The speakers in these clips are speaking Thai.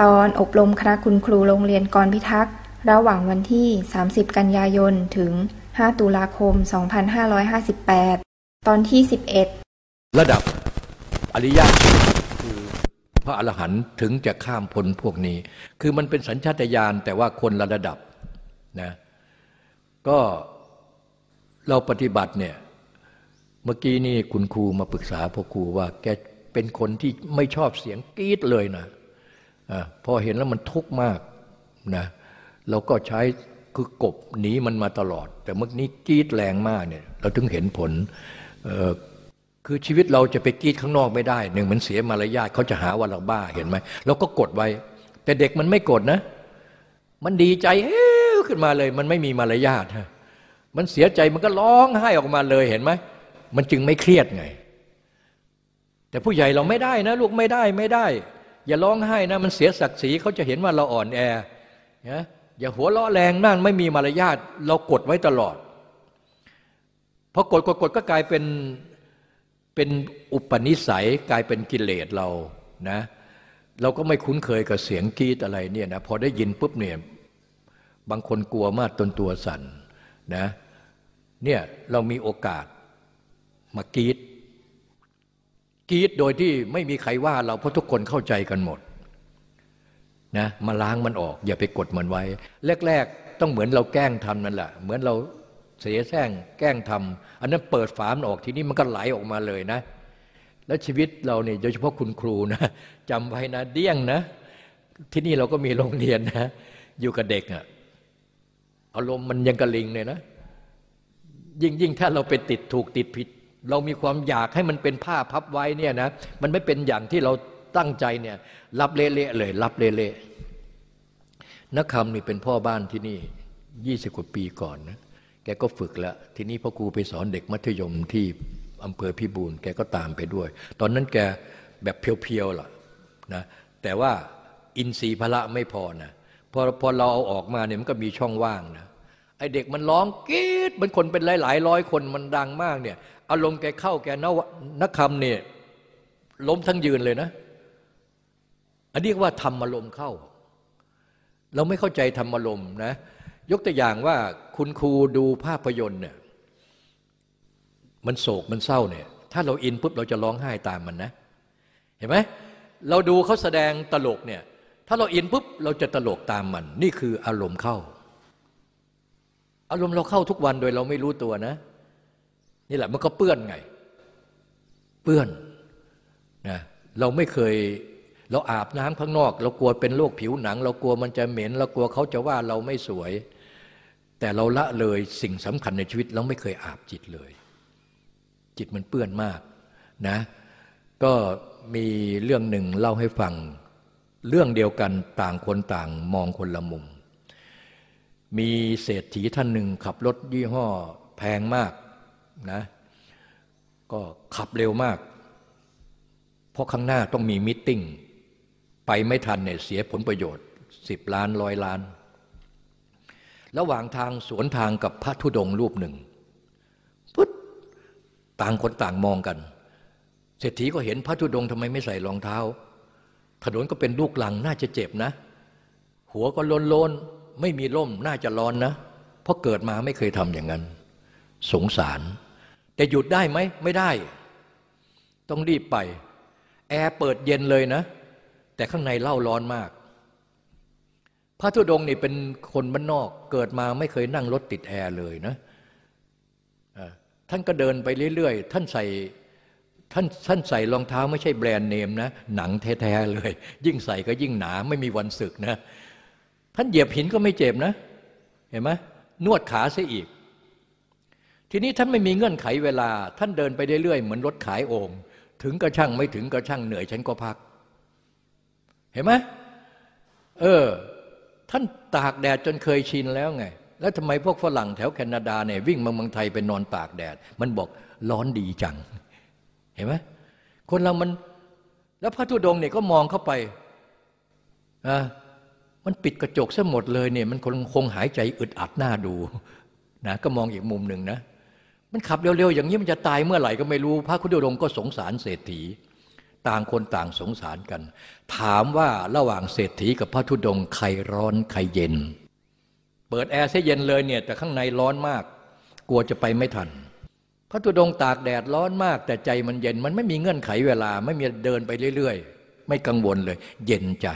ตอนอบรมคณะคุณครูโรงเรียนกรพิทักษ์ระหว่างวันที่ 30 กันยายน ถึง 5 ตุลาคม 2558 ตอนที่ 11 ระดับอริยะคือพระอรหันต์ถึงจะข้ามพ้นพวกนี้ คือมันเป็นสัญชาตญาณแต่ว่าคนละระดับนะ ก็เราปฏิบัติเนี่ย เมื่อกี้นี่คุณครูมาปรึกษาพ่อครูว่าแกเป็นคนที่ไม่ชอบเสียงกรี๊ดเลยนะ พอเห็นแล้วมันทุกข์มากนะเราก็ใช้คือกบหนีมันมาตลอด แต่เมื่อนี้กรีดแรงมากเนี่ยเราถึงเห็นผลคือชีวิตเราจะไปกรีดข้างนอกไม่ได้หนึ่งมันเสียมารยาทเขาจะหาว่าเราบ้าเห็นไหมเราก็กดไว้ แต่เด็กมันไม่กดนะ มันดีใจเฮ้ขึ้นมาเลย มันไม่มีมารยาทมันเสียใจมันก็ร้องไห้ออกมาเลยเห็นไหมมันจึงไม่เครียดไง แต่ผู้ใหญ่เราไม่ได้นะ ลูกไม่ได้ไม่ได้ อย่าร้องไห้นะมันเสียศักดิ์ศรีเขาจะเห็นว่าเราอ่อนแอนะอย่าหัวเราะแรงนั่นไม่มีมารยาทเรากดไว้ตลอดพอกดกดกดก็กลายเป็นเป็นอุปนิสัยกลายเป็นกิเลสเรานะเราก็ไม่คุ้นเคยกับเสียงกรีดอะไรเนี่ยนะพอได้ยินปุ๊บเนี่ยบางคนกลัวมากตนตัวสั่นนะเนี่ยเรามีโอกาสมากรีด กรีดโดยที่ไม่มีใครว่าเราเพราะทุกคนเข้าใจกันหมดนะมาล้างมันออก อย่าไปกดมันไว้ แรก ๆ ต้องเหมือนเราแกล้งทำนั่นแหละ เหมือนเราเสียแซงแกล้งทำอันนั้นเปิดฝามันออกทีนี้มันก็ไหลออกมาเลยนะ แล้วชีวิตเราเนี่ยโดยเฉพาะคุณครูนะจำไว้นะเดี้ยงนะ ที่นี่เราก็มีโรงเรียนนะ อยู่กับเด็กอะอารมณ์มันยังกระลิงเลยนะ ยิ่งยิ่งถ้าเราไปติดถูกติดผิด เรามีความอยากให้มันเป็นผ้าพับไว้เนี่ยนะมันไม่เป็นอย่างที่เราตั้งใจเนี่ยรับเละๆเลย รับเละๆนักคำนี่เป็นพ่อบ้านที่นี่ยี่สิบกว่าปีก่อนนะแกก็ฝึกแล้ว ทีนี้พ่อครูไปสอนเด็กมัธยมที่อำเภอพิบูลแกก็ตามไปด้วย ตอนนั้นแกแบบเพียวๆล่ะนะแต่ว่าอินทรีย์พละไม่พอนะพอพอเราเอาออกมาเนี่ยมันก็มีช่องว่างนะไอเด็กมันร้องกรี๊ดมันคนเป็นหลายๆร้อยคนมันดังมากเนี่ย อารมณ์แกเข้าแกนนักคำเนี่ยล้มทั้งยืนเลยนะ อันนี้ว่าธรรมอารมณ์เข้า เราไม่เข้าใจธรรมอารมณ์นะ ยกตัวอย่างว่าคุณครูดูภาพยนตร์เนี่ยมันโศกมันเศร้าเนี่ย ถ้าเราอินปุ๊บเราจะร้องไห้ตามมันนะ เห็นไหมเราดูเขาแสดงตลกเนี่ย ถ้าเราอินปุ๊บเราจะตลกตามมัน นี่คืออารมณ์เข้า อารมณ์เราเข้าทุกวันโดยเราไม่รู้ตัวนะ นี่แหละมันก็เปื้อนไง เปื้อนนะเราไม่เคยเราอาบน้ำข้างนอก เรากลัวเป็นโรคผิวหนัง เรากลัวมันจะเหม็น เรากลัวเขาจะว่าเราไม่สวย แต่เราละเลยสิ่งสำคัญในชีวิต เราไม่เคยอาบจิตเลย จิตมันเปื้อนมากนะก็มีเรื่องหนึ่งเล่าให้ฟัง เรื่องเดียวกันต่างคนต่างมองคนละมุม มีเศรษฐีท่านหนึ่งขับรถยี่ห้อแพงมาก นะก็ขับเร็วมาก เพราะข้างหน้าต้องมีมิ팅ไปไม่ทันเนี่ยเสียผลประโยชน์สิบล้านร้อยล้าน ระหว่างทางสวนทางกับพระธุดงรูปหนึ่งพุทต่างคนต่างมองกัน เศรษฐีก็เห็นพระธุดงทำไมไม่ใส่รองเท้า ถนนก็เป็นลูกหลังน่าจะเจ็บนะ หัวก็โลนล้นไม่มีร่มน่าจะร้อนนะ เพราะเกิดมาไม่เคยทำอย่างนั้น สงสาร แต่หยุดได้ไหมไม่ได้ ต้องรีบไป แอร์เปิดเย็นเลยนะ แต่ข้างในเล่าร้อนมาก พระธุดงนี่เป็นคนบ้านนอกเกิดมาไม่เคยนั่งรถติดแอร์เลยนะท่านก็เดินไปเรื่อยๆ ท่านใส่ท่านท่านใส่รองเท้าไม่ใช่แบรนด์เนมนะ หนังแท้ๆเลย ยิ่งใส่ก็ยิ่งหนาไม่มีวันสึกนะ ท่านเหยียบหินก็ไม่เจ็บนะ เห็นไหมนวดขาซะอีก ทีนี้ท่านไม่มีเงื่อนไขเวลา ท่านเดินไปเรื่อยๆเหมือนรถขายโอ่งถึงกระช่างไม่ถึงกระช่างเหนื่อยฉันก็พัก เห็นไหมเออ ท่านตากแดดจนเคยชินแล้วไง แล้วทำไมพวกฝรั่งแถวแคนาดาเนี่ยวิ่งมาเมืองไทยไปนอนตากแดด มันบอกร้อนดีจัง เห็นไหมคนเรามัน แล้วพระธุดงเนี่ยก็มองเข้าไปอะมันปิดกระจกซะหมดเลยเนี่ย มันคงคงหายใจอึดอัดหน้าดูนะก็มองอีกมุมหนึ่งนะ มันขับเร็วๆ อย่างนี้มันจะตายเมื่อไหร่ก็ไม่รู้ พระคุณดงก็สงสารเศรษฐี ต่างคนต่างสงสารกัน ถามว่าระหว่างเศรษฐีกับพระธุดงค์ใครร้อนใครเย็น เปิดแอร์ใช้เย็นเลยเนี่ยแต่ข้างในร้อนมาก กลัวจะไปไม่ทัน พระธุดงค์ตากแดดร้อนมาก แต่ใจมันเย็นมันไม่มีเงื่อนไขเวลา ไม่มีเดินไปเรื่อยๆ ไม่กังวลเลย เย็นใจ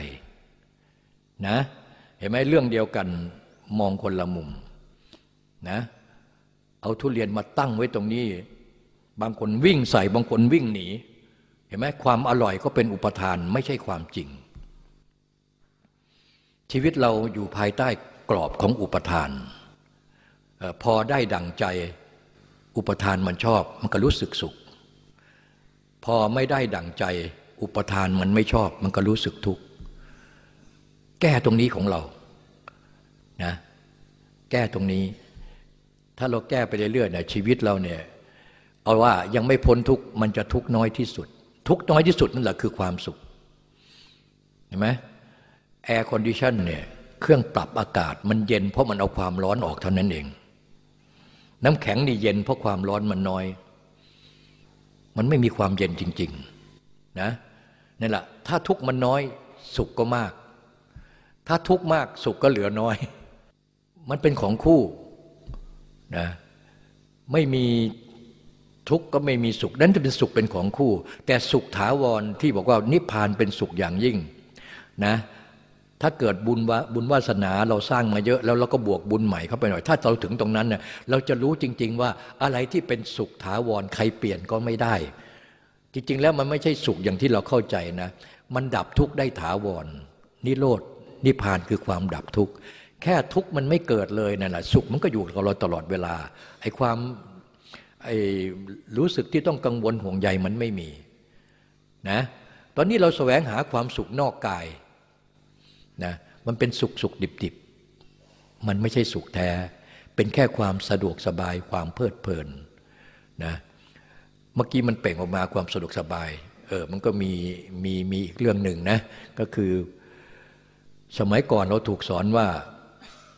นะ เห็นไหมเรื่องเดียวกันมองคนละมุมนะ เอาทุเรียนมาตั้งไว้ตรงนี้ บางคนวิ่งใส่บางคนวิ่งหนี เห็นไหมความอร่อยก็เป็นอุปทานไม่ใช่ความจริง ชีวิตเราอยู่ภายใต้กรอบของอุปทาน พอได้ดังใจอุปทานมันชอบมันก็รู้สึกสุข พอไม่ได้ดังใจ อุปทานมันไม่ชอบ มันก็รู้สึกทุกข์แก้ตรงนี้ของเรานะแก้ตรงนี้ ถ้าเราแก้ไปเรื่อยๆเนี่ยชีวิตเราเนี่ยเอาว่ายังไม่พ้นทุกข์มันจะทุกข์น้อยที่สุด ทุกข์น้อยที่สุดนั่นแหละคือความสุขเห็นไหม air condition เนี่ยเครื่องปรับอากาศมันเย็นเพราะมันเอาความร้อนออกเท่านั้นเอง น้ำแข็งนี่เย็นเพราะความร้อนมันน้อย มันไม่มีความเย็นจริงๆนะนี่แหละถ้าทุกข์มันน้อยสุขก็มาก ถ้าทุกมากสุขก็เหลือน้อย มันเป็นของคู่ นะไม่มีทุกข์ก็ไม่มีสุข นั้นจะเป็นสุขเป็นของคู่ แต่สุขถาวรที่บอกว่านิพพานเป็นสุขอย่างยิ่งนะถ้าเกิดบุญวาบุญวาสนาเราสร้างมาเยอะ แล้วเราก็บวกบุญใหม่เข้าไปหน่อย ถ้าเราถึงตรงนั้นเน่ยเราจะรู้จริง ๆ ว่าอะไรที่เป็นสุขถาวรใครเปลี่ยนก็ไม่ได้ จริง ๆ แล้วมันไม่ใช่สุขอย่างที่เราเข้าใจนะ มันดับทุกข์ได้ถาวรนิโรดนิพพานคือความดับทุกข์ แค่ทุกข์มันไม่เกิดเลยนั่นแหละสุขมันก็อยู่กับเราตลอดเวลาไอ้ความไอ้รู้สึกที่ต้องกังวลห่วงใยมันไม่มีนะตอนนี้เราแสวงหาความสุขนอกกายนะมันเป็นสุขสุขดิบดิบมันไม่ใช่สุขแท้ เป็นแค่ความสะดวกสบายความเพลิดเพลินนะเมื่อกี้มันเป่งออกมาความสะดวกสบายเออมันก็มีมีมีอีกเรื่องหนึ่งนะก็คือสมัยก่อนเราถูกสอนว่า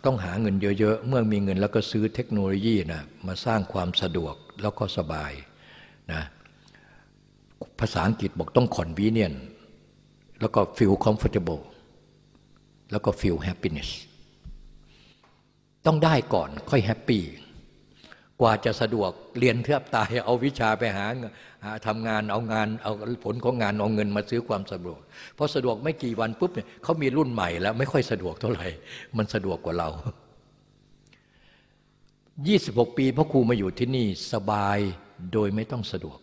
ต้องหาเงินเยอะ ๆ เมื่อมีเงินแล้วก็ซื้อเทคโนโลยีนะมาสร้างความสะดวกแล้วก็สบายนะภาษาอังกฤษบอกต้อง convenient แล้วก็ feel comfortable แล้วก็ feel happiness ต้องได้ก่อนค่อย happy กว่าจะสะดวกเรียนเทียบตายเอาวิชาไปหา ทำงานเอางานเอาผลของงานเอาเงินมาซื้อความสะดวกพอสะดวกไม่กี่วันปุ๊บเนี่ยเขามีรุ่นใหม่แล้วไม่ค่อยสะดวกเท่าไหร่ มันสะดวกกว่าเรา 26 ปีพ่อครูมาอยู่ที่นี่สบายโดยไม่ต้องสะดวก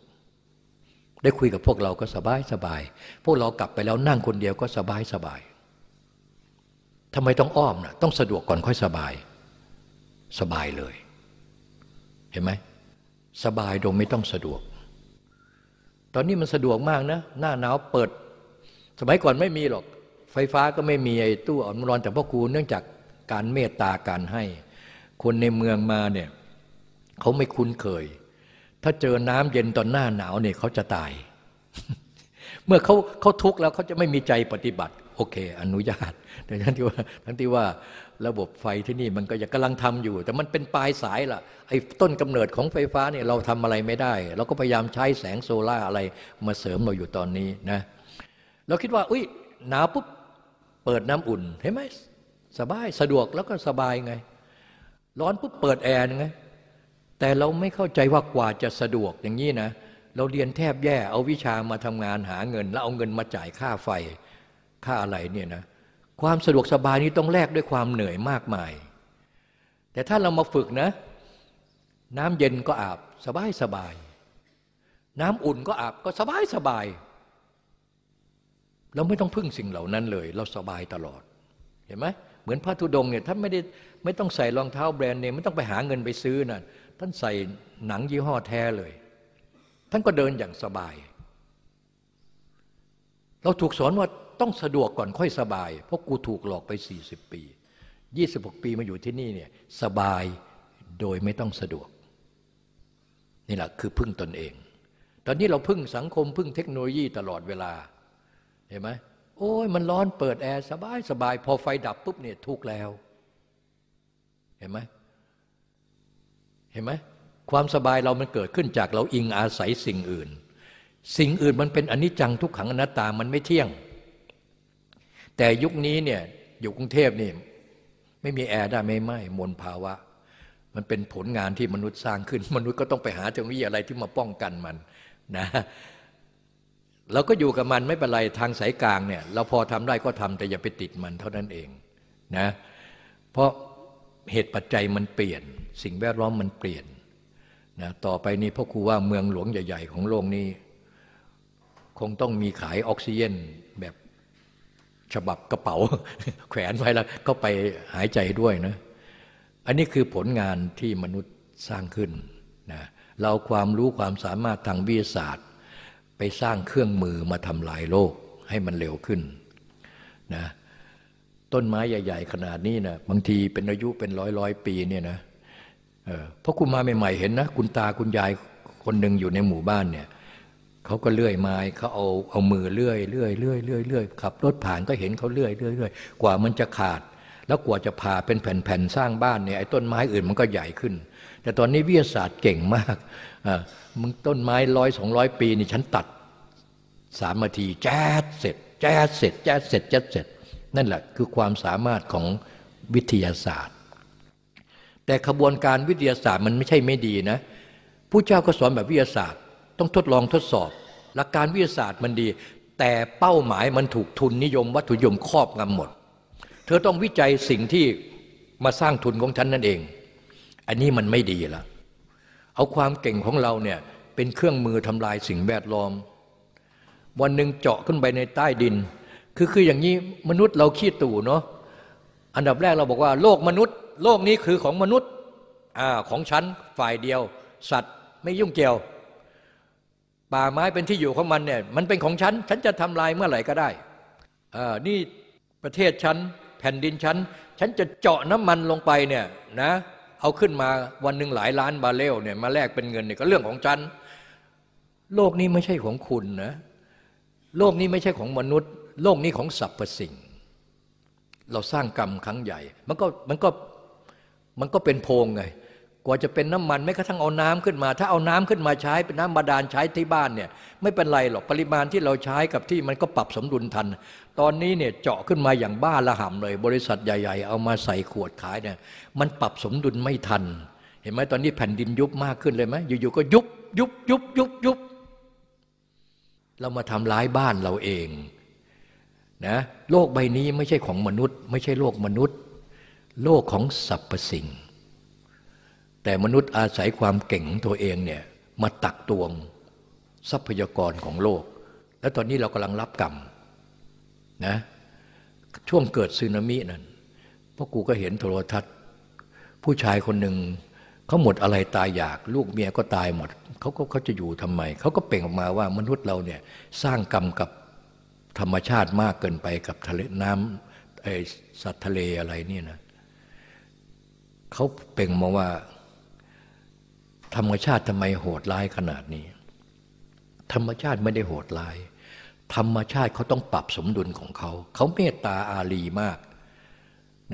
ได้คุยกับพวกเราก็สบายสบาย พวกเรากลับไปแล้วนั่งคนเดียวก็สบายสบายทำไมต้องอ้อมนะต้องสะดวกก่อนค่อยสบาย สบายเลย เห็นไหมสบายโดยไม่ต้องสะดวก ตอนนี้มันสะดวกมากนะ หน้าหนาวเปิด สมัยก่อนไม่มีหรอก ไฟฟ้าก็ไม่มีไอ้ตู้อ่อนร้อนแต่พ่อครูเนื่องจากการเมตตาการให้ คนในเมืองมาเนี่ยเขาไม่คุ้นเคย ถ้าเจอน้ำเย็นตอนหน้าหนาวเนี่ยเขาจะตาย เมื่อเขาเขาทุกข์แล้วเขาจะไม่มีใจปฏิบัติ โอเค อนุญาตแต่ทั้งที่ว่าทั้งที่ว่า ระบบไฟที่นี่มันก็ยังกำลังทำอยู่ แต่มันเป็นปลายสายล่ะไอ้ต้นกำเนิดของไฟฟ้าเนี่ยเราทำอะไรไม่ได้ เราก็พยายามใช้แสงโซล่าอะไรมาเสริมเราอยู่ตอนนี้นะเราคิดว่าอุ้ยหนาวปุ๊บเปิดน้ำอุ่นเห็นไหมสบายสะดวกแล้วก็สบายไง ร้อนปุ๊บเปิดแอร์ไงแต่เราไม่เข้าใจว่ากว่าจะสะดวกอย่างนี้นะเราเรียนแทบแย่เอาวิชามาทำงานหาเงิน แล้วเอาเงินมาจ่ายค่าไฟค่าอะไรเนี่ยนะ ความสะดวกสบายนี้ต้องแลกด้วยความเหนื่อยมากมาย แต่ถ้าเรามาฝึกนะ น้ำเย็นก็อาบสบายสบาย น้ำอุ่นก็อาบก็สบายสบาย เราไม่ต้องพึ่งสิ่งเหล่านั้นเลย เราสบายตลอด เห็นไหมเหมือนพระธุดงเนี่ยท่านไม่ได้ไม่ต้องใส่รองเท้าแบรนด์เนมไม่ต้องไปหาเงินไปซื้อนะท่านใส่หนังยี่ห้อแท้เลย ท่านก็เดินอย่างสบาย เราถูกสอนว่า ต้องสะดวกก่อนค่อยสบาย เพราะกูถูกหลอกไป 40 ปี 26 ปีมาอยู่ที่นี่เนี่ยสบายโดยไม่ต้องสะดวก นี่แหละคือพึ่งตนเอง ตอนนี้เราพึ่งสังคมพึ่งเทคโนโลยีตลอดเวลา เห็นไหมโอ้ยมันร้อนเปิดแอร์สบายสบาย พอไฟดับปุ๊บเนี่ยทุกแล้ว เห็นไหมเห็นไหมความสบายเรามันเกิดขึ้นจากเราอิงอาศัยสิ่งอื่น สิ่งอื่นมันเป็นอนิจจังทุกขังอนัตตามันไม่เที่ยง แต่ยุคนี้เนี่ยอยู่กรุงเทพนี่ไม่มีแอร์ได้ไม่ไหมมลภาวะ มันเป็นผลงานที่มนุษย์สร้างขึ้น มนุษย์ก็ต้องไปหาเทคโนโลยีอะไรที่มาป้องกันมันนะเราก็อยู่กับมันไม่เป็นไรทางสายกลางเนี่ย เราพอทำได้ก็ทำแต่อย่าไปติดมันเท่านั้นเองนะเพราะเหตุปัจจัยมันเปลี่ยน สิ่งแวดล้อมมันเปลี่ยนนะต่อไปนี้พ่อครูว่าเมืองหลวงใหญ่ ๆ ของโลกนี้ คงต้องมีขายออกซิเจนแบบ ฉบับกระเป๋า แขวนไว้แล้วก็ไปหายใจด้วยนะอันนี้คือผลงานที่มนุษย์สร้างขึ้นนะเราความรู้ความสามารถทางวิทยาศาสตร์ ไปสร้างเครื่องมือมาทำลายโลกให้มันเร็วขึ้นนะต้นไม้ใหญ่ ๆ ขนาดนี้นะบางทีเป็นอายุเป็นร้อยร้อยปีเนี่ยนะเพราะคุณมาใหม่ๆเห็นนะ คุณตาคุณยายคนหนึ่งอยู่ในหมู่บ้านเนี่ย เขาก็เลื่อยไม้เขาเอาเอามือเลื่อยเลื่อยเลื่อยเลื่อยเลื่อยขับรถผ่านก็เห็นเขาเลื่อยเลื่อยเลื่อยกว่ามันจะขาด แล้วกว่าจะผ่าเป็นแผ่นๆสร้างบ้านเนี่ยไอ้ต้นไม้อื่นมันก็ใหญ่ขึ้น แต่ตอนนี้วิทยาศาสตร์เก่งมากอ่ามึงต้นไม้ร้อยสองร้อยปีนี่ฉันตัดสามนาทีแจ๊ดเสร็จแจ๊ดเสร็จแจ๊ดเสร็จแจ๊ดเสร็จ นั่นแหละคือความสามารถของวิทยาศาสตร์ แต่ขบวนการวิทยาศาสตร์มันไม่ใช่ไม่ดีนะผู้เจ้าก็สอนแบบวิทยาศาสตร์ ต้องทดลองทดสอบ หลักการวิทยาศาสตร์มันดี แต่เป้าหมายมันถูกทุนนิยมวัตถุนิยมครอบงำหมด เธอต้องวิจัยสิ่งที่มาสร้างทุนของฉันนั่นเอง อันนี้มันไม่ดีละเอาความเก่งของเราเนี่ยเป็นเครื่องมือทำลายสิ่งแวดล้อม วันหนึ่งเจาะขึ้นไปในใต้ดิน คือคืออย่างนี้มนุษย์เราขี้ตู่เนาะอันดับแรกเราบอกว่าโลกมนุษย์ โลกนี้คือของมนุษย์อ่าของฉันฝ่ายเดียว สัตว์ไม่ยุ่งเกี่ยว ป่าไม้เป็นที่อยู่ของมันเนี่ยมันเป็นของฉัน ฉันจะทำลายเมื่อไหร่ก็ได้อ่านี่ประเทศฉันแผ่นดินฉัน ฉันจะเจาะน้ำมันลงไปเนี่ยนะเอาขึ้นมาวันหนึ่งหลายล้านบาเรลเนี่ยมาแลกเป็นเงินเนี่ยก็เรื่องของฉัน โลกนี้ไม่ใช่ของคุณนะโลกนี้ไม่ใช่ของมนุษย์ โลกนี้ของสรรพสิ่ง เราสร้างกรรมครั้งใหญ่ มันก็มันก็มันก็เป็นโพงไง กว่าจะเป็นน้ำมันไม่กระทั่งเอาน้ำขึ้นมา ถ้าเอาน้ำขึ้นมาใช้เป็นน้ำบาดาลใช้ที่บ้านเนี่ยไม่เป็นไรหรอกปริมาณที่เราใช้กับที่มันก็ปรับสมดุลทัน ตอนนี้เนี่ยเจาะขึ้นมาอย่างบ้าละห่ำเลย บริษัทใหญ่ ๆ เอามาใส่ขวดขายเนี่ยมันปรับสมดุลไม่ทัน เห็นไหมตอนนี้แผ่นดินยุบมากขึ้นเลยไหมอยู่ๆก็ยุบยุบยุบยุบยุบเรามาทำร้ายบ้านเราเองนะโลกใบนี้ไม่ใช่ของมนุษย์ ไม่ใช่โลกมนุษย์ โลกของสรรพสิ่ง แต่มนุษย์อาศัยความเก่งของตัวเองเนี่ยมาตักตวงทรัพยากรของโลก แล้วตอนนี้เรากำลังรับกรรมนะช่วงเกิดสึนามินั่นพ่อกูก็เห็นโทรทัศน์ ผู้ชายคนหนึ่งเขาหมดอะไรตายอยาก ลูกเมียก็ตายหมดเขาก็เขาจะอยู่ทำไม เขาก็เป่งออกมาว่ามนุษย์เราเนี่ยสร้างกรรมกับธรรมชาติมากเกินไปกับทะเลน้ำไอสัตว์ทะเลอะไรนี่นะเขาเป่งมาว่า ธรรมชาติทำไมโหดร้ายขนาดนี้ ธรรมชาติไม่ได้โหดร้าย ธรรมชาติเขาต้องปรับสมดุลของเขา เขาเมตตาอารีมาก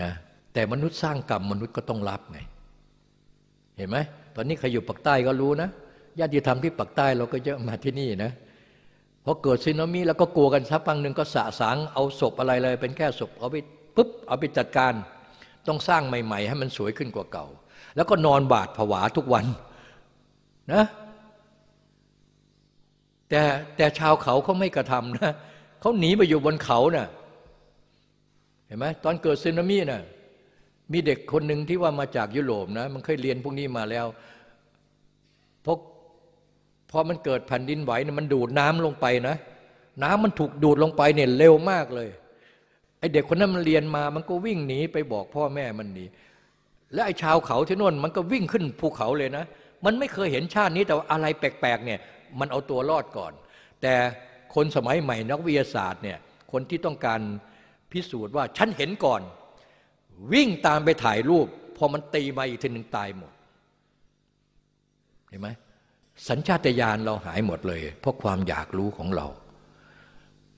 นะแต่มนุษย์สร้างกรรมมนุษย์ก็ต้องรับไง เห็นไหมตอนนี้ใครอยู่ปักใต้ก็รู้นะญาติธรรมที่ปักใต้เราก็เยอะมาที่นี่นะพอเกิดซีนามิแล้วก็กลัวกันสักพังหนึ่งก็สะสางเอาศพอะไรเลย เป็นแค่ศพเอาไปปุ๊บเอาไปจัดการ ต้องสร้างใหม่ ๆ ให้มันสวยขึ้นกว่าเก่า แล้วก็นอนบาดผวาทุกวัน นะแต่แต่ชาวเขาเขาไม่กระทำนะเขาหนีไปอยู่บนเขานะ่ะเห็นไหมตอนเกิดสึนามินะ่ะมีเด็กคนหนึ่งที่ว่ามาจากยุโรปนะ มันเคยเรียนพวกนี้มาแล้วพอพอมันเกิดแผ่นดินไหวเนี่ยมันดูดน้ำลงไปนะ น้ำมันถูกดูดลงไปเนี่ยเร็วมากเลยไอเด็กคนนั้นมันเรียนมา มันก็วิ่งหนีไปบอกพ่อแม่มันหนีและไอชาวเขาที่โน่นมันก็วิ่งขึ้นภูเขาเลยนะ มันไม่เคยเห็นชาตินี้แต่ว่าอะไรแปลกๆเนี่ยมันเอาตัวรอดก่อน แต่คนสมัยใหม่นักวิทยาศาสตร์เนี่ยคนที่ต้องการพิสูจน์ว่าฉันเห็นก่อน วิ่งตามไปถ่ายรูป พอมันตีมาอีกทีหนึ่งตายหมดเห็นไหมสัญชาตญาณเราหายหมดเลย เพราะความอยากรู้ของเรา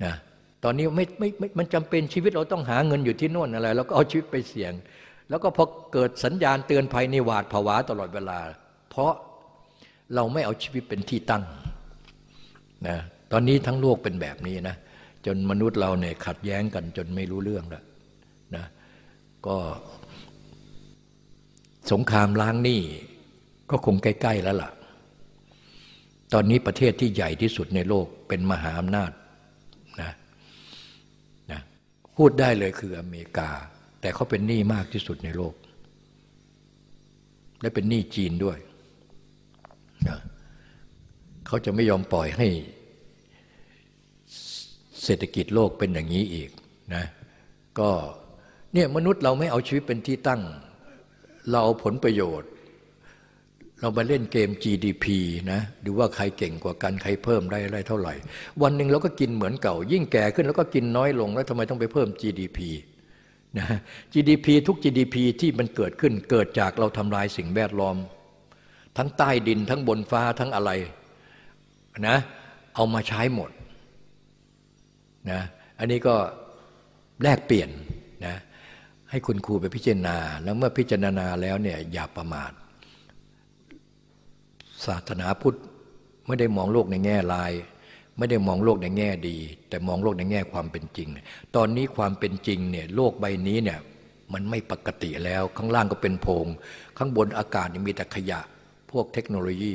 นะตอนนี้ไม่ไม่ไม่มันจำเป็นชีวิตเราต้องหาเงินอยู่ที่โน่นอะไรเราก็เอาชีวิตไปเสี่ยง แล้วก็พอเกิดสัญญาณเตือนภัยในหวาดผวาตลอดเวลา เพราะเราไม่เอาชีวิตเป็นที่ตั้งนะตอนนี้ทั้งโลกเป็นแบบนี้นะจนมนุษย์เราเนี่ยขัดแย้งกันจนไม่รู้เรื่องแล้วนะก็สงครามล้างหนี้ก็คงใกล้ ๆ แล้วล่ะ ตอนนี้ประเทศที่ใหญ่ที่สุดในโลกเป็นมหาอำนาจนะนะพูดได้เลยคืออเมริกา แต่เขาเป็นหนี้มากที่สุดในโลก และเป็นหนี้จีนด้วย เขาจะไม่ยอมปล่อยให้เศรษฐกิจโลกเป็นอย่างนี้อีกนะก็เนี่ยมนุษย์เราไม่เอาชีวิตเป็นที่ตั้ง เราเอาผลประโยชน์ เราไปเล่นเกม GDP นะดูว่าใครเก่งกว่ากันใครเพิ่มได้ได้เท่าไหร่ วันหนึ่งเราก็กินเหมือนเก่า ยิ่งแก่ขึ้นแล้วก็กินน้อยลงแล้วทำไมต้องไปเพิ่ม GDP นะ GDP ทุก GDP ที่มันเกิดขึ้นเกิดจากเราทำลายสิ่งแวดล้อม ทั้งใต้ดินทั้งบนฟ้าทั้งอะไรนะเอามาใช้หมดนะอันนี้ก็แลกเปลี่ยนนะให้คุณครูไปพิจารณา แล้วเมื่อพิจารณาแล้วเนี่ยอย่าประมาทศาสนาพุทธไม่ได้มองโลกในแง่ลาย ไม่ได้มองโลกในแง่ดี แต่มองโลกในแง่ความเป็นจริง ตอนนี้ความเป็นจริงเนี่ยโลกใบนี้เนี่ยมันไม่ปกติแล้วข้างล่างก็เป็นโพง ข้างบนอากาศมีแต่ขยะ พวกเทคโนโลยี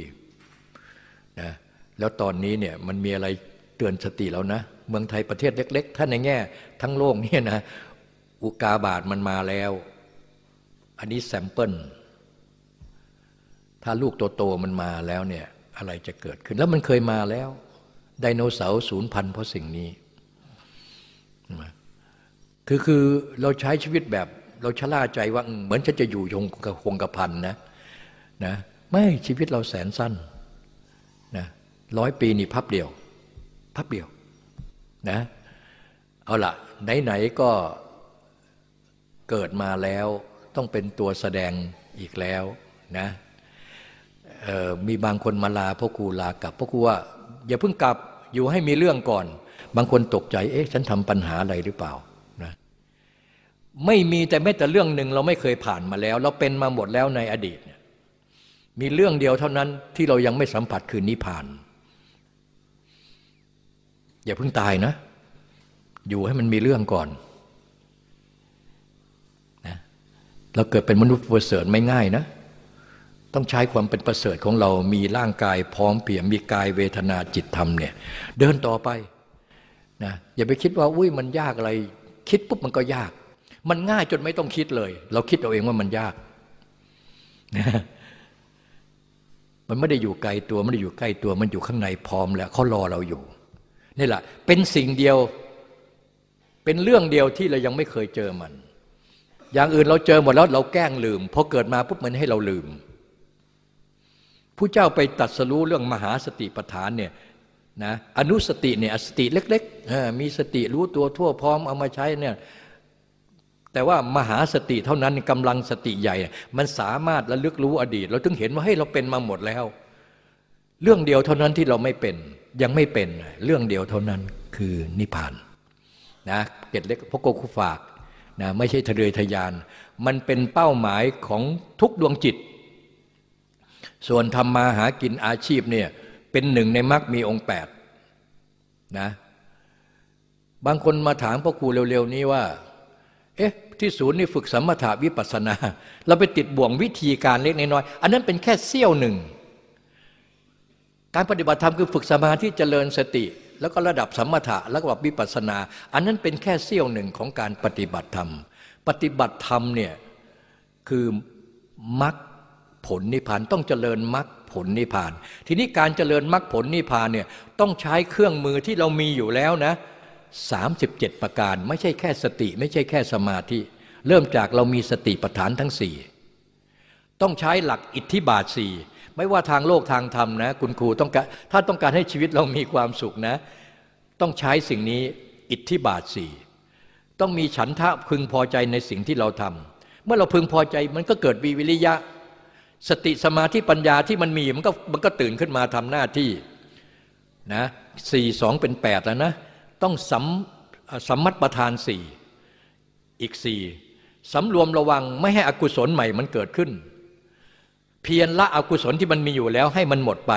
นะแล้วตอนนี้เนี่ยมันมีอะไรเตือนสติแล้วนะ เมืองไทยประเทศเล็ก ๆ ถ้าในแง่ทั้งโลกเนี่ยนะอุกาบาตมันมาแล้ว อันนี้แซมเปิลถ้าลูกโตๆมันมาแล้วเนี่ยอะไรจะเกิดขึ้นแล้วมันเคยมาแล้วไดโนเสาร์ศูนย์พันเพราะสิ่งนี้คือคือเราใช้ชีวิตแบบเราชะล่าใจว่าเหมือนฉันจะอยู่ยงกับคงกระพันนะนะ ไม่ชีวิตเราแสนสั้นนะร้อยปีนี่พับเดียวพับเดียวนะเอาละไหนๆก็เกิดมาแล้วต้องเป็นตัวแสดงอีกแล้วนะมีบางคนมาลาพ่อครูลากลับพ่อครูว่า อย่าเพิ่งกลับอยู่ให้มีเรื่องก่อน บางคนตกใจเอ๊ะฉันทำปัญหาอะไรหรือเปล่านะไม่มีแต่แม้แต่เรื่องหนึ่งเราไม่เคยผ่านมาแล้ว เราเป็นมาหมดแล้วในอดีต มีเรื่องเดียวเท่านั้นที่เรายังไม่สัมผัสคือนิพพาน อย่าเพิ่งตายนะ อยู่ให้มันมีเรื่องก่อนนะเราเกิดเป็นมนุษย์ประเสริฐไม่ง่ายนะ ต้องใช้ความเป็นประเสริฐของเรามีร่างกายพร้อมเปี่ยมมีกายเวทนาจิตธรรมเนี่ย เดินต่อไปนะอย่าไปคิดว่าอุ้ยมันยากอะไร คิดปุ๊บมันก็ยาก มันง่ายจนไม่ต้องคิดเลย เราคิดเอาเองว่ามันยากนะ มันไม่ได้อยู่ไกลตัวไม่ได้อยู่ใกล้ตัวมันอยู่ข้างในพร้อมแล้วเขารอเราอยู่นี่แหละเป็นสิ่งเดียวเป็นเรื่องเดียวที่เรายังไม่เคยเจอมัน อย่างอื่นเราเจอหมดแล้วเราแกล้งลืมพอเกิดมาปุ๊บมันให้เราลืมผู้เจ้าไปตัดสรู้เรื่องมหาสติปัฏฐานเนี่ยนะอนุสติเนี่ยสติเล็กๆมีสติรู้ตัวทั่วพร้อมเอามาใช้เนี่ย แต่ว่ามหาสติเท่านั้นกำลังสติใหญ่ มันสามารถระลึกรู้อดีต เราถึงเห็นว่าให้เราเป็นมาหมดแล้ว เรื่องเดียวเท่านั้นที่เราไม่เป็น ยังไม่เป็นเรื่องเดียวเท่านั้นคือนิพพานนะเกตเล็กพกโกคุฝากนะไม่ใช่ทะเลทยาน มันเป็นเป้าหมายของทุกดวงจิต ส่วนทำมาหากินอาชีพเนี่ยเป็นหนึ่งในมรรคมีองค์แปดนะบางคนมาถามพ่อครูเร็วๆนี้ว่า เอ๊ะที่ศูนย์นี่ฝึกสมถาวิปัสนา เราไปติดบ่วงวิธีการเล็กน้อยอันนั้นเป็นแค่เสี้ยวหนึ่ง การปฏิบัติธรรมคือฝึกสมาธิเจริญสติ แล้วก็ระดับสมถะแล้วก็วิปัสนา อันนั้นเป็นแค่เสี้ยวหนึ่งของการปฏิบัติธรรม ปฏิบัติธรรมเนี่ยคือมรรคผลนิพพานต้องเจริญมรรคผลนิพพาน ทีนี้การเจริญมรรคผลนิพพานเนี่ยต้องใช้เครื่องมือที่เรามีอยู่แล้วนะ 37 ประการ ไม่ใช่แค่สติ ไม่ใช่แค่สมาธิ เริ่มจากเรามีสติปัฏฐานทั้งสี่ต้องใช้หลักอิทธิบาทสี่ไม่ว่าทางโลกทางธรรมนะ คุณครูต้องการถ้าต้องการให้ชีวิตเรามีความสุขนะ ต้องใช้สิ่งนี้อิทธิบาทสี่ต้องมีฉันทะพึงพอใจในสิ่งที่เราทำเมื่อเราพึงพอใจมันก็เกิดวิวิริยะ สติสมาธิปัญญาที่มันมีมันก็มันก็ตื่นขึ้นมาทำหน้าที่นะสี่สองเป็นแปดแล้วนะ ต้องสัมสัมมัตประธานสี่อีกสี่สำรวมระวังไม่ให้อกุศลใหม่มันเกิดขึ้น เพียรละอกุศลที่มันมีอยู่แล้วให้มันหมดไป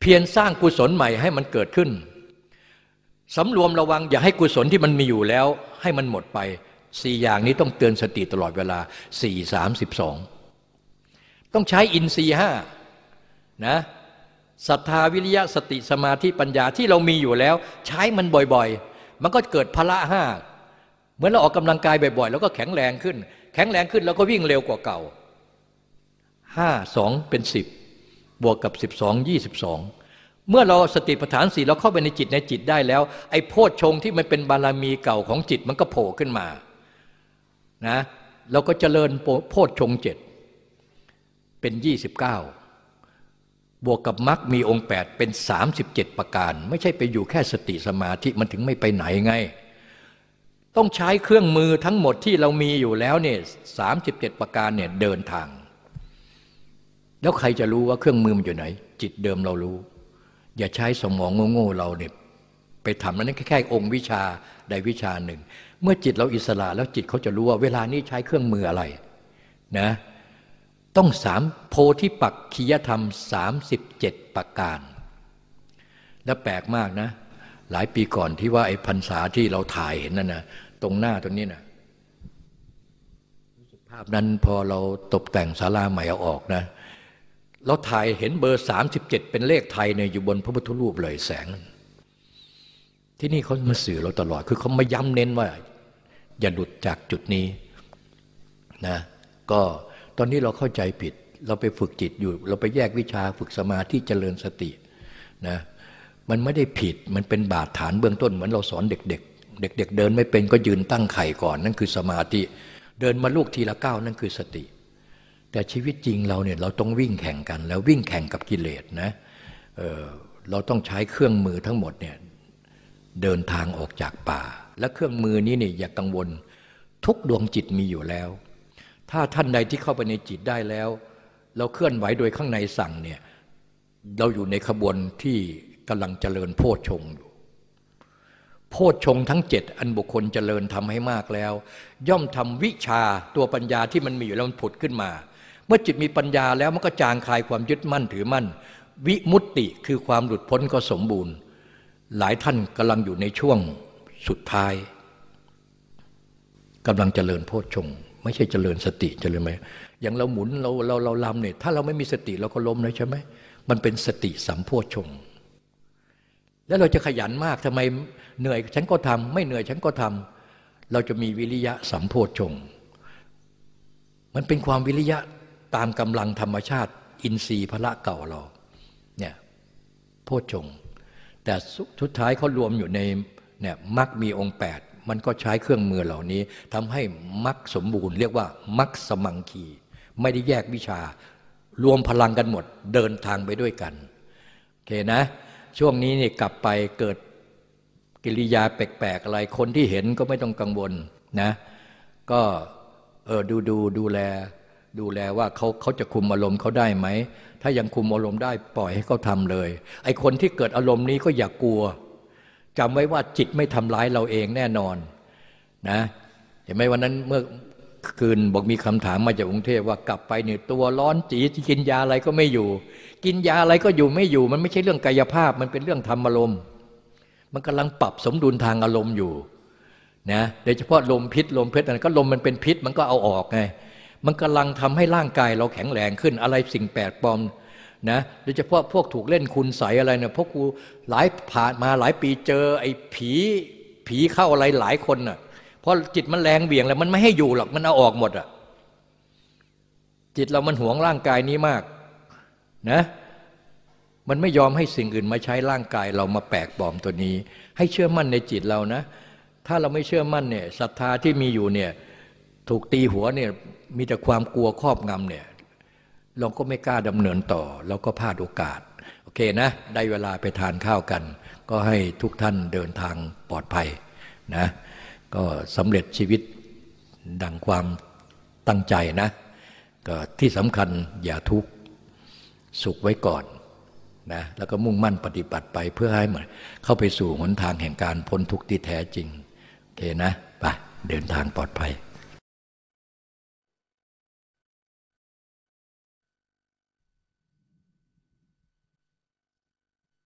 เพียรสร้างกุศลใหม่ให้มันเกิดขึ้นสำรวมระวังอย่าให้กุศลที่มันมีอยู่แล้ว ให้มันหมดไปสี่อย่างนี้ต้องเตือนสติตลอดเวลาสี่สามสิบสองต้องใช้อินทรีห้านะ ศรัทธาวิริยะสติสมาธิปัญญาที่เรามีอยู่แล้ว ใช้มันบ่อยๆ มันก็เกิดพละห้าเหมือนเราออกกำลังกายบ่อยๆ แล้วก็แข็งแรงขึ้น แข็งแรงขึ้นแล้วก็วิ่งเร็วกว่าเก่าห้าสองเป็นสิบบวกกับสิบสองยี่สิบสองเมื่อเราสติปัฏฐานสี่เราเข้าไปในจิตในจิตได้แล้ว ไอ้โพชฌงที่มันเป็นบารมีเก่าของจิตมันก็โผล่ขึ้นมานะเราก็เจริญโพชฌงเจ็ดเป็นยี่สิบเก้า บวกกับมรรคมีองค์ 8 เป็น 37 ประการ ไม่ใช่ไปอยู่แค่สติสมาธิมันถึงไม่ไปไหนไง ต้องใช้เครื่องมือทั้งหมดที่เรามีอยู่แล้วเนี่ยสาประการเนี่ยเดินทาง แล้วใครจะรู้ว่าเครื่องมือมันอยู่ไหน จิตเดิมเรารู้ อย่าใช้สมองโง่ๆเราเนี่ยไปทำนั้นแค่แค่องค์วิชาใดวิชาหนึ่ง เมื่อจิตเราอิสระแล้วจิตเขาจะรู้ว่าเวลานี้ใช้เครื่องมืออะไรนะ ต้องสามโพธิปักขียธรรมสามสิบเจ็ดประการ แล้วแปลกมากนะ หลายปีก่อนที่ว่าไอ้พรรษาที่เราถ่ายเห็นนั่นนะตรงหน้าตรงนี้นะภาพนั้นพอเราตกแต่งศาลาใหม่เอาออกนะเราถ่ายเห็นเบอร์สามสิบเจ็ดเป็นเลขไทยเนี่ยอยู่บนพระพุทธรูปเลยแสง ที่นี่เขามาสื่อเราตลอด คือเขามาย้ำเน้นว่า อย่าหลุดจากจุดนี้นะก็ ตอนนี้เราเข้าใจผิด เราไปฝึกจิตอยู่ เราไปแยกวิชาฝึกสมาธิเจริญสตินะมันไม่ได้ผิดมันเป็นบาดฐานเบื้องต้นเหมือนเราสอนเด็ก ๆ เด็กๆเดินไม่เป็นก็ยืนตั้งไข่ก่อนนั่นคือสมาธิ เดินมาลูกทีละก้าวนั่นคือสติ แต่ชีวิตจริงเราเนี่ยเราต้องวิ่งแข่งกัน แล้ววิ่งแข่งกับกิเลสนะเเราต้องใช้เครื่องมือทั้งหมดเนี่ยเดินทางออกจากป่า และเครื่องมือนี้เนี่ยอย่ากังวล ทุกดวงจิตมีอยู่แล้ว ถ้าท่านใดที่เข้าไปในจิตได้แล้ว เราเคลื่อนไหวโดยข้างในสั่งเนี่ยเราอยู่ในขบวนที่กำลังเจริญโพชฌงอยู่ โพชฌงทั้งเจ็ดอันบุคคลเจริญทำให้มากแล้ว ย่อมทำวิชาตัวปัญญาที่มันมีอยู่แล้วมันผุดขึ้นมา เมื่อจิตมีปัญญาแล้วมันก็จางคลายความยึดมั่นถือมั่น วิมุตติคือความหลุดพ้นก็สมบูรณ์ หลายท่านกำลังอยู่ในช่วงสุดท้ายกำลังเจริญโพชฌงค์ ไม่ใช่เจริญสติเจริญไหมอย่างเราหมุนเราเราเราลำเนี่ยถ้าเราไม่มีสติเราก็ล้มเลยใช่ไหมมันเป็นสติสัมโพชงแล้วเราจะขยันมากทำไมเหนื่อยฉันก็ทำไม่เหนื่อยฉันก็ทำเราจะมีวิริยะสัมโพชงมันเป็นความวิริยะตามกำลังธรรมชาติ อินทรีย์พระเก่าเราเนี่ยโพชงแต่สุดท้ายเขารวมอยู่ในเนี่ยมักมีองค์แปด มันก็ใช้เครื่องมือเหล่านี้ทำให้มักสมบูรณ์เรียกว่ามักสมังคี ไม่ได้แยกวิชา รวมพลังกันหมดเดินทางไปด้วยกันโอเคนะ ช่วงนี้นี่กลับไปเกิดกิริยาแปลกๆอะไรคนที่เห็นก็ไม่ต้องกังวลนะ ก็เออดูดูดูแล ดูแลว่าเขาเขาจะคุมอารมณ์เขาได้ไหม ถ้ายังคุมอารมณ์ได้ปล่อยให้เขาทำเลย ไอคนที่เกิดอารมณ์นี้ก็อย่ากกลัว จำไว้ว่าจิตไม่ทำร้ายเราเองแน่นอนนะเห็นไหมวันนั้นเมื่อคืนบอกมีคำถามมาจากกรุงเทพว่ากลับไปเนี่ยตัวร้อนจีที่กินยาอะไรก็ไม่อยู่ กินยาอะไรก็อยู่ไม่อยู่ มันไม่ใช่เรื่องกายภาพ มันเป็นเรื่องธรรมอารมณ์มันกำลังปรับสมดุลทางอารมณ์อยู่นะโดยเฉพาะลมพิษลมเพชรอะไรก็ลมมันเป็นพิษมันก็เอาออกไงมันกำลังทำให้ร่างกายเราแข็งแรงขึ้นอะไรสิ่งแปลกปลอม นะโดยเฉพาะพวกถูกเล่นคุณใสอะไรเนี่ยพวกกูหลายผ่านมาหลายปีเจอ ไอ้ผีผีเข้าอะไรหลายคนน่ะเพราะจิตมันแรงเบี่ยงแล้วมันไม่ให้อยู่หรอกมันเอาออกหมดอะจิตเรามันหวงร่างกายนี้มากนะมันไม่ยอมให้สิ่งอื่นมาใช้ร่างกายเรามาแปลกปลอมตัวนี้ ให้เชื่อมั่นในจิตเรานะ ถ้าเราไม่เชื่อมั่นเนี่ยศรัทธาที่มีอยู่เนี่ยถูกตีหัวเนี่ยมีแต่ความกลัวครอบงำเนี่ย เราก็ไม่กล้าดำเนินต่อ เราก็พลาดโอกาส โอเคนะ ได้เวลาไปทานข้าวกัน ก็ให้ทุกท่านเดินทางปลอดภัยนะ ก็สำเร็จชีวิตดังความตั้งใจนะ ก็ที่สำคัญอย่าทุกข์สุขไว้ก่อนนะแล้วก็มุ่งมั่นปฏิบัติไปเพื่อให้เหมือนเข้าไปสู่หนทางแห่งการพ้นทุกข์ที่แท้จริง โอเคนะ ไป เดินทางปลอดภัย